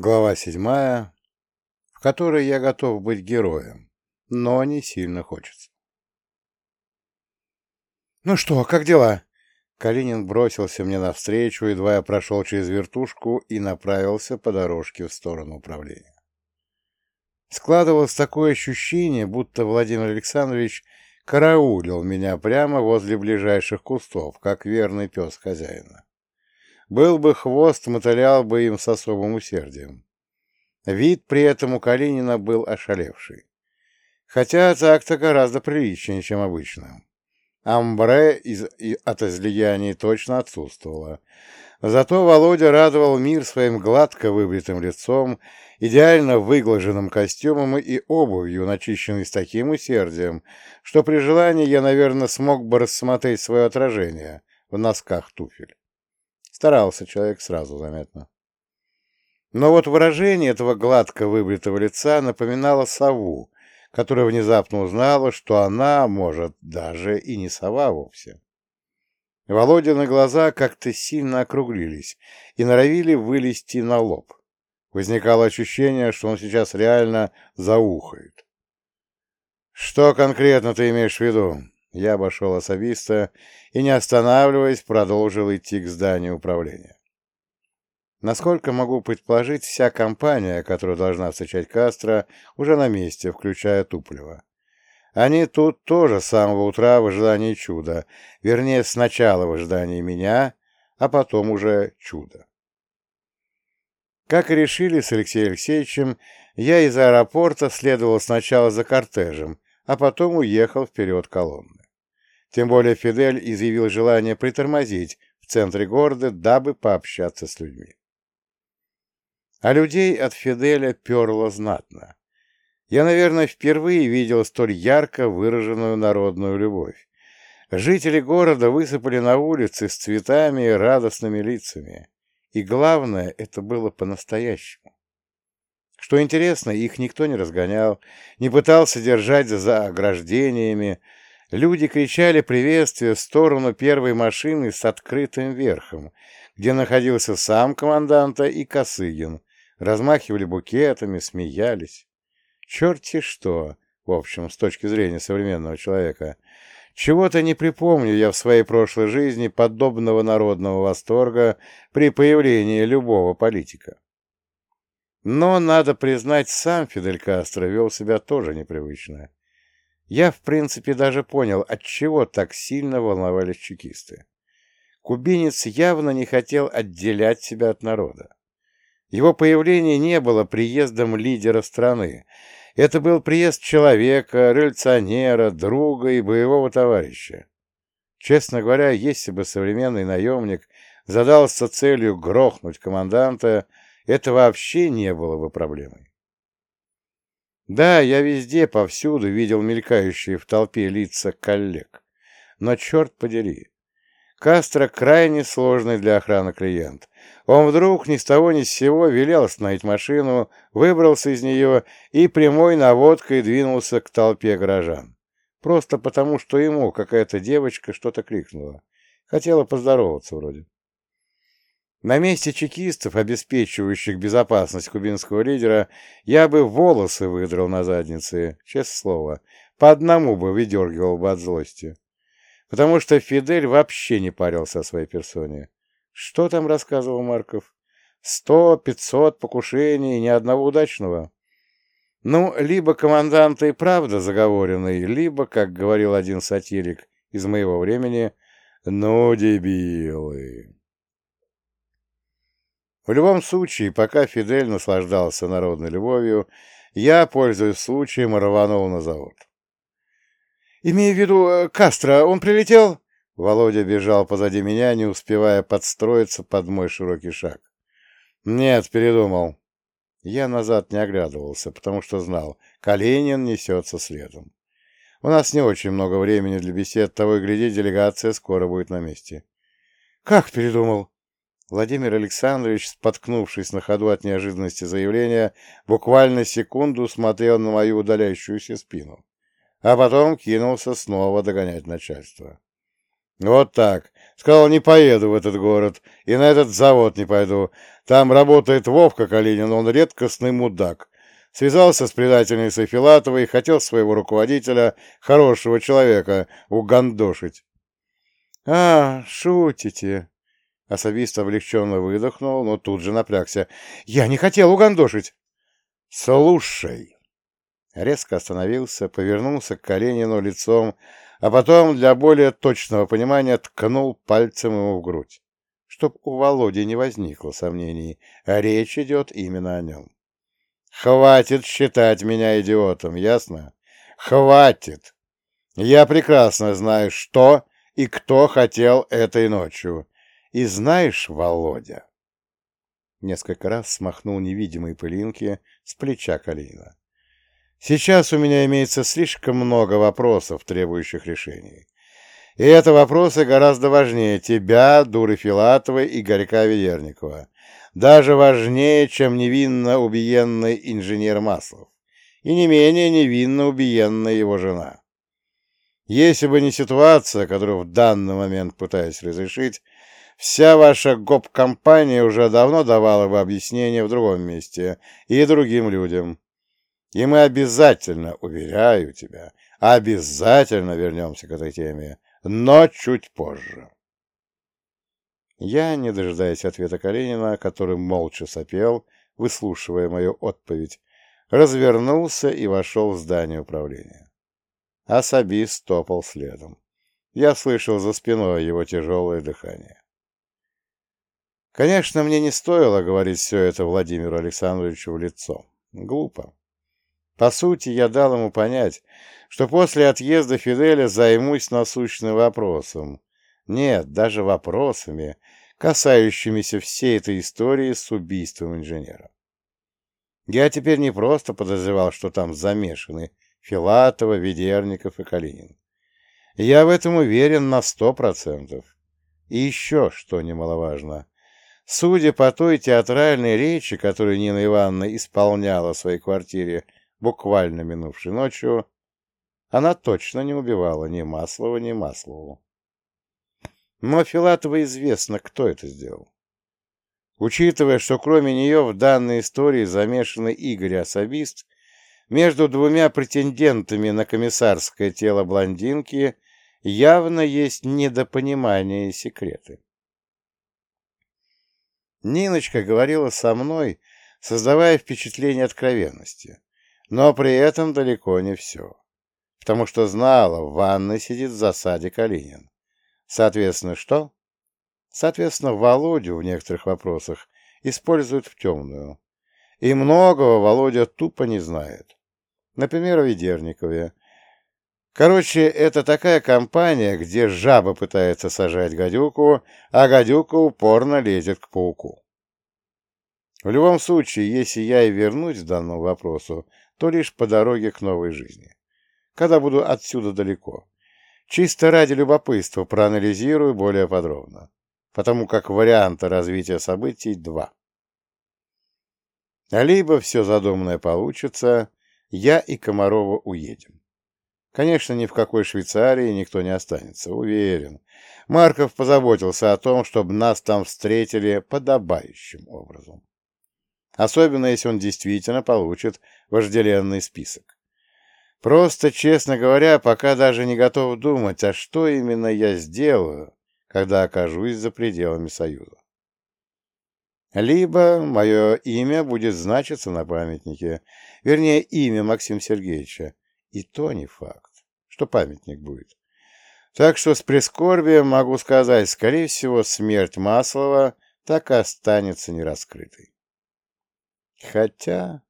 Глава седьмая, в которой я готов быть героем, но не сильно хочется. «Ну что, как дела?» Калинин бросился мне навстречу, едва я прошел через вертушку и направился по дорожке в сторону управления. Складывалось такое ощущение, будто Владимир Александрович караулил меня прямо возле ближайших кустов, как верный пес хозяина. Был бы хвост, мотылял бы им с особым усердием. Вид при этом у Калинина был ошалевший. Хотя так-то гораздо приличнее, чем обычно. Амбре из, от излияний точно отсутствовало. Зато Володя радовал мир своим гладко выбритым лицом, идеально выглаженным костюмом и обувью, начищенной с таким усердием, что при желании я, наверное, смог бы рассмотреть свое отражение в носках туфель. Старался человек сразу заметно. Но вот выражение этого гладко выбритого лица напоминало сову, которая внезапно узнала, что она, может, даже и не сова вовсе. Володины глаза как-то сильно округлились и норовили вылезти на лоб. Возникало ощущение, что он сейчас реально заухает. «Что конкретно ты имеешь в виду?» Я обошел особиста и, не останавливаясь, продолжил идти к зданию управления. Насколько могу предположить, вся компания, которая должна встречать Кастро, уже на месте, включая Туплева. Они тут тоже с самого утра в ожидании чуда, вернее, сначала в ожидании меня, а потом уже чуда. Как и решили с Алексеем Алексеевичем, я из аэропорта следовал сначала за кортежем, а потом уехал вперед колонны. Тем более Фидель изъявил желание притормозить в центре города, дабы пообщаться с людьми. А людей от Фиделя перло знатно. Я, наверное, впервые видел столь ярко выраженную народную любовь. Жители города высыпали на улицы с цветами и радостными лицами. И главное, это было по-настоящему. Что интересно, их никто не разгонял, не пытался держать за ограждениями, Люди кричали приветствие в сторону первой машины с открытым верхом, где находился сам команданта и Косыгин, размахивали букетами, смеялись. Черти что, в общем, с точки зрения современного человека. Чего-то не припомню я в своей прошлой жизни подобного народного восторга при появлении любого политика. Но, надо признать, сам Фидель Кастро вел себя тоже непривычно. Я, в принципе, даже понял, от чего так сильно волновались чекисты. Кубинец явно не хотел отделять себя от народа. Его появление не было приездом лидера страны. Это был приезд человека, революционера, друга и боевого товарища. Честно говоря, если бы современный наемник задался целью грохнуть команданта, это вообще не было бы проблемой. Да, я везде, повсюду видел мелькающие в толпе лица коллег. Но черт подери, Кастро крайне сложный для охраны клиент. Он вдруг ни с того ни с сего велел остановить машину, выбрался из нее и прямой наводкой двинулся к толпе горожан. Просто потому, что ему какая-то девочка что-то крикнула. Хотела поздороваться вроде. На месте чекистов, обеспечивающих безопасность кубинского лидера, я бы волосы выдрал на заднице, честное слово, по одному бы выдергивал бы от злости. Потому что Фидель вообще не парился о своей персоне. Что там рассказывал Марков? Сто, пятьсот покушений, ни одного удачного. Ну, либо командант и правда заговоренный, либо, как говорил один сатирик из моего времени, ну, дебилы. В любом случае, пока Фидель наслаждался народной любовью, я, пользуясь случаем, рванул на завод. «Имею в виду, э, Кастро, он прилетел?» Володя бежал позади меня, не успевая подстроиться под мой широкий шаг. «Нет, передумал». Я назад не оглядывался, потому что знал, Калинин несется следом. У нас не очень много времени для бесед, того и гляди, делегация скоро будет на месте. «Как передумал?» Владимир Александрович, споткнувшись на ходу от неожиданности заявления, буквально секунду смотрел на мою удаляющуюся спину, а потом кинулся снова догонять начальство. Вот так. Сказал, не поеду в этот город, и на этот завод не пойду. Там работает Вовка Калинин, он редкостный мудак. Связался с предательницей Филатовой и хотел своего руководителя, хорошего человека, угандошить. — А, шутите. Особист облегченно выдохнул, но тут же напрягся. — Я не хотел угандошить. — Слушай. Резко остановился, повернулся к Калинину лицом, а потом, для более точного понимания, ткнул пальцем ему в грудь, чтоб у Володи не возникло сомнений, а речь идет именно о нем. «Хватит считать меня идиотом, ясно? Хватит! Я прекрасно знаю, что и кто хотел этой ночью. И знаешь, Володя...» Несколько раз смахнул невидимые пылинки с плеча Калина. Сейчас у меня имеется слишком много вопросов, требующих решений. И это вопросы гораздо важнее тебя, Дуры Филатовой и Горька Ведерникова. Даже важнее, чем невинно убиенный инженер Маслов. И не менее невинно убиенная его жена. Если бы не ситуация, которую в данный момент пытаюсь разрешить, вся ваша гоп-компания уже давно давала бы объяснение в другом месте и другим людям. И мы обязательно, уверяю тебя, обязательно вернемся к этой теме, но чуть позже. Я, не дожидаясь ответа Калинина, который молча сопел, выслушивая мою отповедь, развернулся и вошел в здание управления. Особист топал следом. Я слышал за спиной его тяжелое дыхание. Конечно, мне не стоило говорить все это Владимиру Александровичу в лицо. Глупо. По сути, я дал ему понять, что после отъезда Фиделя займусь насущным вопросом. Нет, даже вопросами, касающимися всей этой истории с убийством инженера. Я теперь не просто подозревал, что там замешаны Филатова, Ведерников и Калинин. Я в этом уверен на сто процентов. И еще, что немаловажно, судя по той театральной речи, которую Нина Ивановна исполняла в своей квартире буквально минувшей ночью, она точно не убивала ни Маслова, ни Маслову. Но Филатова известно, кто это сделал. Учитывая, что кроме нее в данной истории замешаны Игорь Особист, между двумя претендентами на комиссарское тело блондинки явно есть недопонимание и секреты. Ниночка говорила со мной, создавая впечатление откровенности. Но при этом далеко не все. Потому что знала, в ванной сидит в засаде Калинин. Соответственно, что? Соответственно, Володю в некоторых вопросах используют в темную. И многого Володя тупо не знает. Например, о Ведерникове. Короче, это такая компания, где жаба пытается сажать гадюку, а гадюка упорно лезет к пауку. В любом случае, если я и вернусь к данному вопросу, то лишь по дороге к новой жизни, когда буду отсюда далеко. Чисто ради любопытства проанализирую более подробно, потому как варианта развития событий два. Либо все задуманное получится, я и Комарова уедем. Конечно, ни в какой Швейцарии никто не останется, уверен. Марков позаботился о том, чтобы нас там встретили подобающим образом особенно если он действительно получит вожделенный список. Просто, честно говоря, пока даже не готов думать, а что именно я сделаю, когда окажусь за пределами Союза. Либо мое имя будет значиться на памятнике, вернее, имя Максима Сергеевича, и то не факт, что памятник будет. Так что с прискорбием могу сказать, скорее всего, смерть Маслова так и останется нераскрытой. Хотя...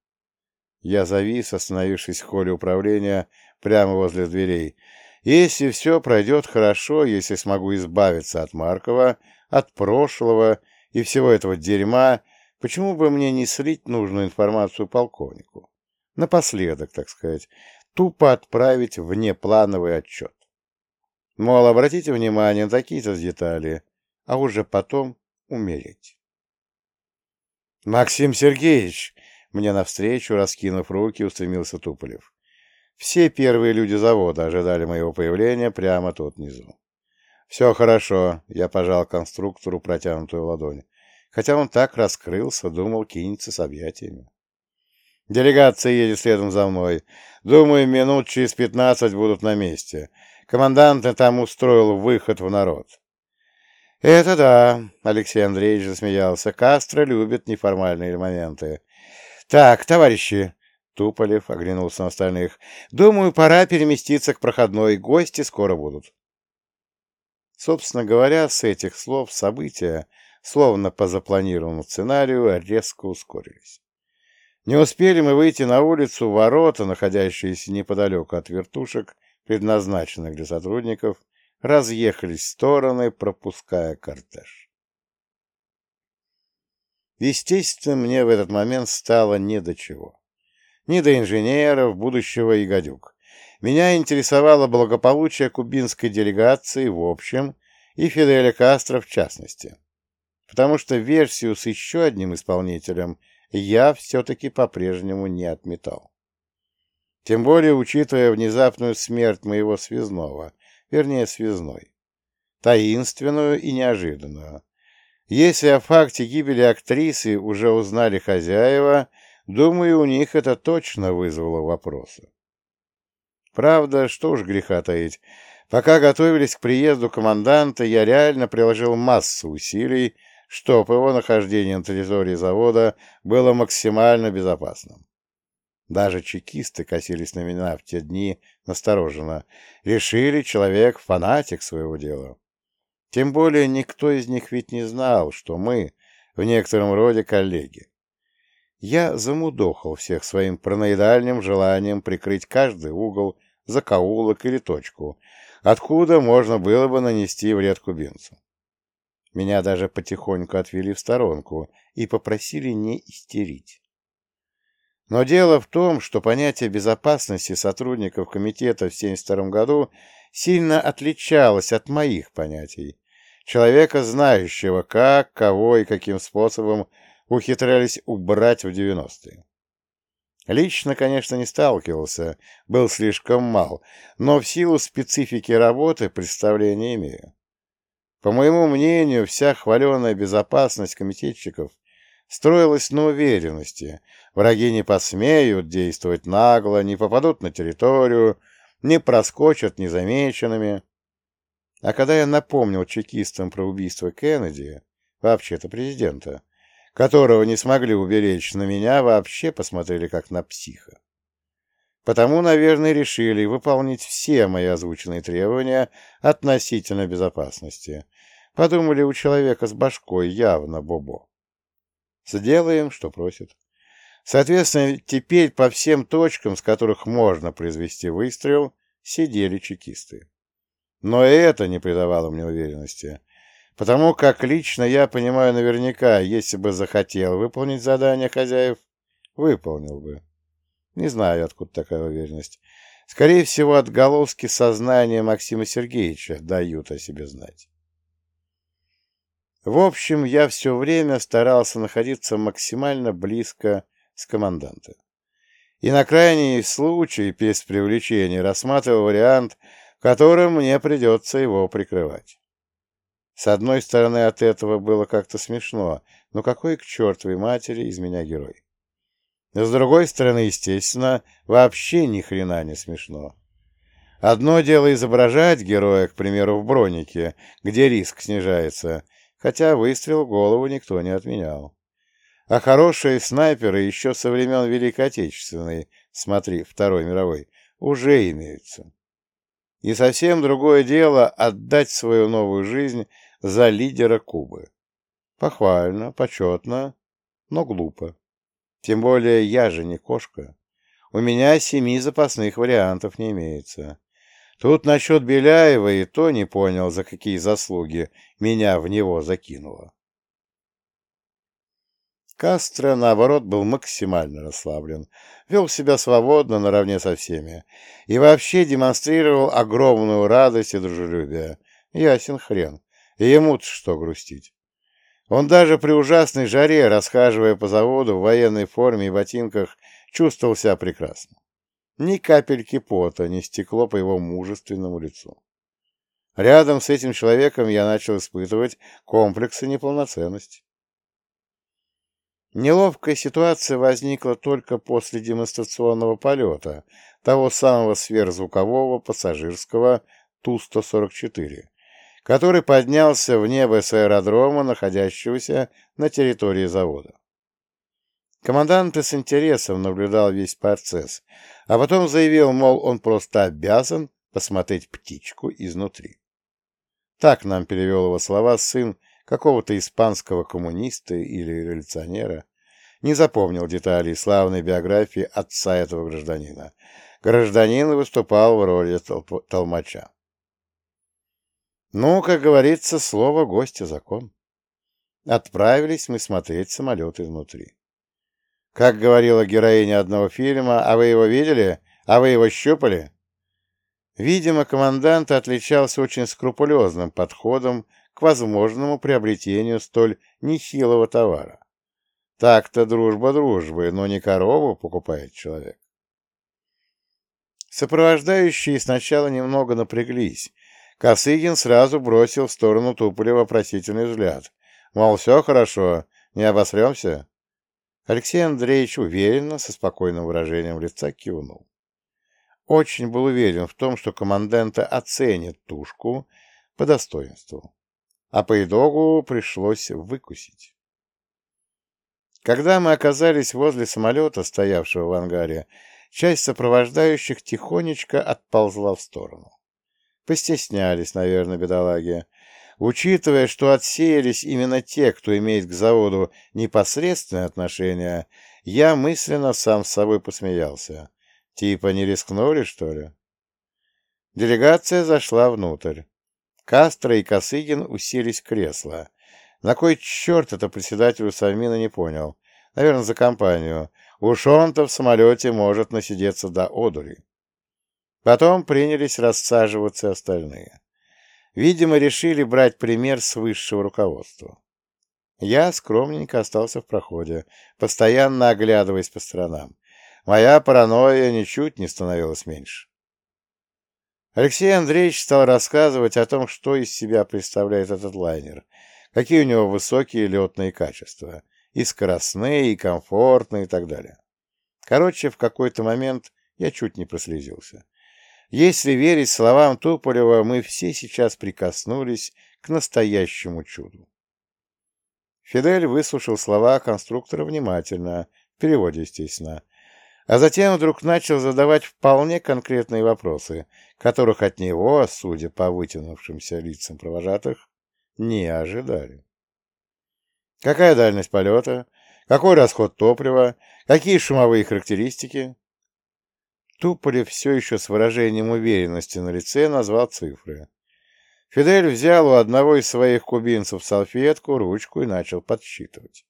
Я завис, остановившись в холле управления прямо возле дверей. Если все пройдет хорошо, если смогу избавиться от Маркова, от прошлого и всего этого дерьма, почему бы мне не слить нужную информацию полковнику? Напоследок, так сказать, тупо отправить внеплановый отчет. Мол, обратите внимание на такие-то детали, а уже потом умереть. «Максим Сергеевич!» Мне навстречу, раскинув руки, устремился Туполев. Все первые люди завода ожидали моего появления прямо тут внизу. «Все хорошо», — я пожал конструктору протянутую ладонь. Хотя он так раскрылся, думал, кинется с объятиями. «Делегация едет следом за мной. Думаю, минут через пятнадцать будут на месте. Командант там устроил выход в народ». «Это да», — Алексей Андреевич засмеялся. «Кастро любит неформальные моменты. Так, товарищи, Туполев оглянулся на остальных. «Думаю, пора переместиться к проходной. Гости скоро будут». Собственно говоря, с этих слов события, словно по запланированному сценарию, резко ускорились. Не успели мы выйти на улицу, ворота, находящиеся неподалеку от вертушек, предназначенных для сотрудников, разъехались в стороны, пропуская кортеж. Естественно, мне в этот момент стало не до чего ни до инженеров, будущего и гадюк. Меня интересовало благополучие кубинской делегации в общем и Фиделя Кастро в частности. Потому что версию с еще одним исполнителем я все-таки по-прежнему не отметал. Тем более, учитывая внезапную смерть моего связного, вернее, связной. Таинственную и неожиданную. Если о факте гибели актрисы уже узнали хозяева, Думаю, у них это точно вызвало вопросы. Правда, что уж греха таить, пока готовились к приезду команданта, я реально приложил массу усилий, чтобы его нахождение на территории завода было максимально безопасным. Даже чекисты косились на меня в те дни настороженно. Решили, человек — фанатик своего дела. Тем более никто из них ведь не знал, что мы в некотором роде коллеги. Я замудохал всех своим параноидальным желанием прикрыть каждый угол, закоулок или точку, откуда можно было бы нанести вред кубинцу. Меня даже потихоньку отвели в сторонку и попросили не истерить. Но дело в том, что понятие безопасности сотрудников комитета в 1972 году сильно отличалось от моих понятий, человека, знающего, как, кого и каким способом ухитрялись убрать в 90-е. Лично, конечно, не сталкивался, был слишком мал, но в силу специфики работы представления имею. По моему мнению, вся хваленая безопасность комитетчиков строилась на уверенности. Враги не посмеют действовать нагло, не попадут на территорию, не проскочат незамеченными. А когда я напомнил чекистам про убийство Кеннеди, вообще-то президента, которого не смогли уберечь, на меня вообще посмотрели как на психа. Потому, наверное, решили выполнить все мои озвученные требования относительно безопасности. Подумали, у человека с башкой явно бобо. Сделаем, что просит. Соответственно, теперь по всем точкам, с которых можно произвести выстрел, сидели чекисты. Но и это не придавало мне уверенности. Потому как лично я понимаю наверняка, если бы захотел выполнить задание хозяев, выполнил бы. Не знаю, откуда такая уверенность. Скорее всего, отголоски сознания Максима Сергеевича дают о себе знать. В общем, я все время старался находиться максимально близко с командантом. И на крайний случай, без привлечения, рассматривал вариант, в котором мне придется его прикрывать. С одной стороны, от этого было как-то смешно, но какой к чертовой матери из меня герой? С другой стороны, естественно, вообще ни хрена не смешно. Одно дело изображать героя, к примеру, в бронике, где риск снижается, хотя выстрел в голову никто не отменял. А хорошие снайперы еще со времен Великой Отечественной, смотри, Второй мировой, уже имеются. И совсем другое дело отдать свою новую жизнь за лидера Кубы. Похвально, почетно, но глупо. Тем более я же не кошка. У меня семи запасных вариантов не имеется. Тут насчет Беляева и то не понял, за какие заслуги меня в него закинуло. Кастро, наоборот, был максимально расслаблен, вел себя свободно наравне со всеми и вообще демонстрировал огромную радость и дружелюбие. Ясен хрен. Ему-то что грустить? Он даже при ужасной жаре, расхаживая по заводу в военной форме и ботинках, чувствовал себя прекрасно. Ни капельки пота не стекло по его мужественному лицу. Рядом с этим человеком я начал испытывать комплексы неполноценности. Неловкая ситуация возникла только после демонстрационного полета того самого сверхзвукового пассажирского Ту-144, который поднялся в небо с аэродрома, находящегося на территории завода. Командант с интересом наблюдал весь процесс, а потом заявил, мол, он просто обязан посмотреть птичку изнутри. Так нам перевел его слова сын какого-то испанского коммуниста или революционера. Не запомнил деталей славной биографии отца этого гражданина. Гражданин выступал в роли толп толмача. Ну, как говорится, слово гостя закон. Отправились мы смотреть самолет изнутри. Как говорила героиня одного фильма, «А вы его видели? А вы его щупали?» Видимо, командант отличался очень скрупулезным подходом к возможному приобретению столь нехилого товара. Так-то дружба дружбы, но не корову покупает человек. Сопровождающие сначала немного напряглись. Косыгин сразу бросил в сторону Туполева вопросительный взгляд. Мол, все хорошо, не обосремся? Алексей Андреевич уверенно, со спокойным выражением лица кивнул. Очень был уверен в том, что команданта оценит тушку по достоинству а по итогу пришлось выкусить. Когда мы оказались возле самолета, стоявшего в ангаре, часть сопровождающих тихонечко отползла в сторону. Постеснялись, наверное, бедолаги. Учитывая, что отсеялись именно те, кто имеет к заводу непосредственное отношение, я мысленно сам с собой посмеялся. Типа не рискнули, что ли? Делегация зашла внутрь. Кастро и Косыгин уселись в кресло. На кой черт это председателю Совмина не понял? Наверное, за компанию. Уж он-то в самолете может насидеться до одури. Потом принялись рассаживаться остальные. Видимо, решили брать пример с высшего руководства. Я скромненько остался в проходе, постоянно оглядываясь по сторонам. Моя паранойя ничуть не становилась меньше. Алексей Андреевич стал рассказывать о том, что из себя представляет этот лайнер, какие у него высокие летные качества, и скоростные, и комфортные, и так далее. Короче, в какой-то момент я чуть не прослезился. Если верить словам Туполева, мы все сейчас прикоснулись к настоящему чуду. Фидель выслушал слова конструктора внимательно, в переводе, естественно, а затем вдруг начал задавать вполне конкретные вопросы, которых от него, судя по вытянувшимся лицам провожатых, не ожидали. Какая дальность полета? Какой расход топлива? Какие шумовые характеристики? Туполев все еще с выражением уверенности на лице назвал цифры. Фидель взял у одного из своих кубинцев салфетку, ручку и начал подсчитывать.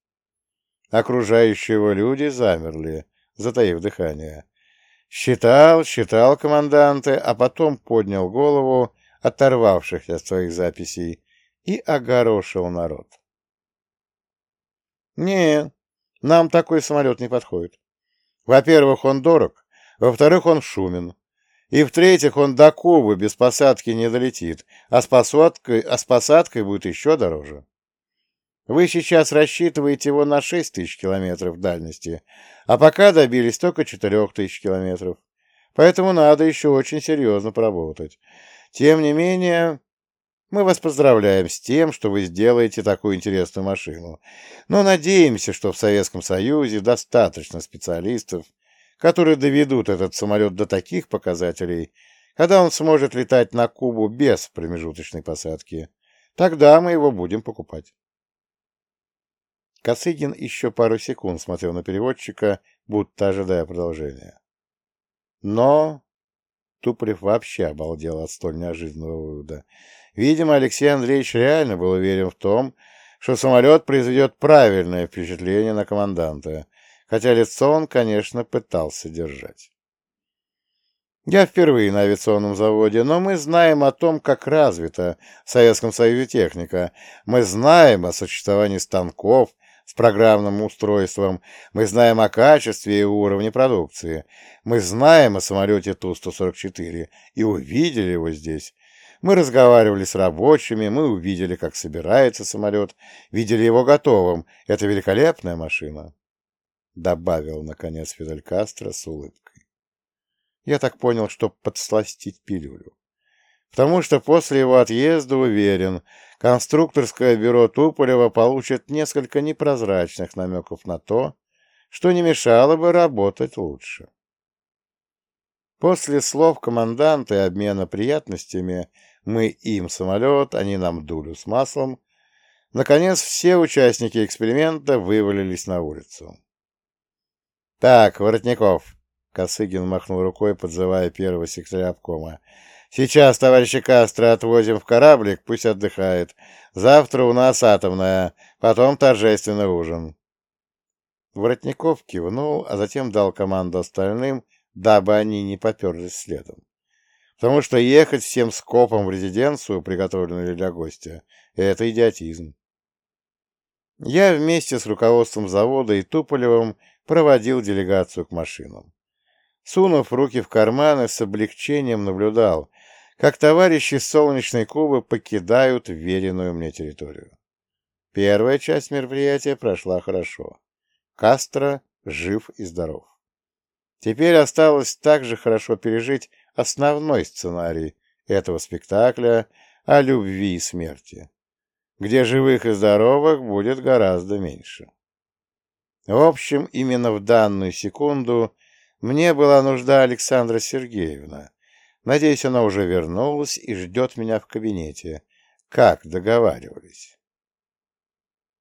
Окружающие его люди замерли, затаив дыхание. Считал, считал команданты, а потом поднял голову, оторвавшихся от своих записей, и огорошил народ. «Не, нам такой самолет не подходит. Во-первых, он дорог, во-вторых, он шумен, и в-третьих, он до Кубы без посадки не долетит, а с посадкой, а с посадкой будет еще дороже. Вы сейчас рассчитываете его на 6 тысяч километров дальности, а пока добились только 4 тысяч километров. Поэтому надо еще очень серьезно поработать. Тем не менее, мы вас поздравляем с тем, что вы сделаете такую интересную машину. Но надеемся, что в Советском Союзе достаточно специалистов, которые доведут этот самолет до таких показателей, когда он сможет летать на Кубу без промежуточной посадки. Тогда мы его будем покупать. Косыгин еще пару секунд смотрел на переводчика, будто ожидая продолжения. Но Туполев вообще обалдел от столь неожиданного вывода. Видимо, Алексей Андреевич реально был уверен в том, что самолет произведет правильное впечатление на команданта, хотя лицо он, конечно, пытался держать. Я впервые на авиационном заводе, но мы знаем о том, как развита в Советском Союзе техника. Мы знаем о существовании станков, с программным устройством, мы знаем о качестве и уровне продукции, мы знаем о самолете Ту-144 и увидели его здесь. Мы разговаривали с рабочими, мы увидели, как собирается самолет, видели его готовым. Это великолепная машина, — добавил, наконец, Фидель Кастро с улыбкой. Я так понял, что подсластить пилюлю. Потому что после его отъезда, уверен, конструкторское бюро Туполева получит несколько непрозрачных намеков на то, что не мешало бы работать лучше. После слов команданта и обмена приятностями мы им самолет, они нам дулю с маслом, наконец все участники эксперимента вывалились на улицу. «Так, Воротников», — Косыгин махнул рукой, подзывая первого секретаря обкома, Сейчас товарища Кастро отвозим в кораблик, пусть отдыхает. Завтра у нас атомная, потом торжественный ужин. Воротников кивнул, а затем дал команду остальным, дабы они не поперлись следом. Потому что ехать всем скопом в резиденцию, приготовленную для гостя, это идиотизм. Я вместе с руководством завода и Туполевым проводил делегацию к машинам. Сунув руки в карманы, с облегчением наблюдал, как товарищи солнечной Кубы покидают веренную мне территорию. Первая часть мероприятия прошла хорошо. Кастро жив и здоров. Теперь осталось также хорошо пережить основной сценарий этого спектакля о любви и смерти, где живых и здоровых будет гораздо меньше. В общем, именно в данную секунду мне была нужда Александра Сергеевна, Надеюсь, она уже вернулась и ждет меня в кабинете, как договаривались.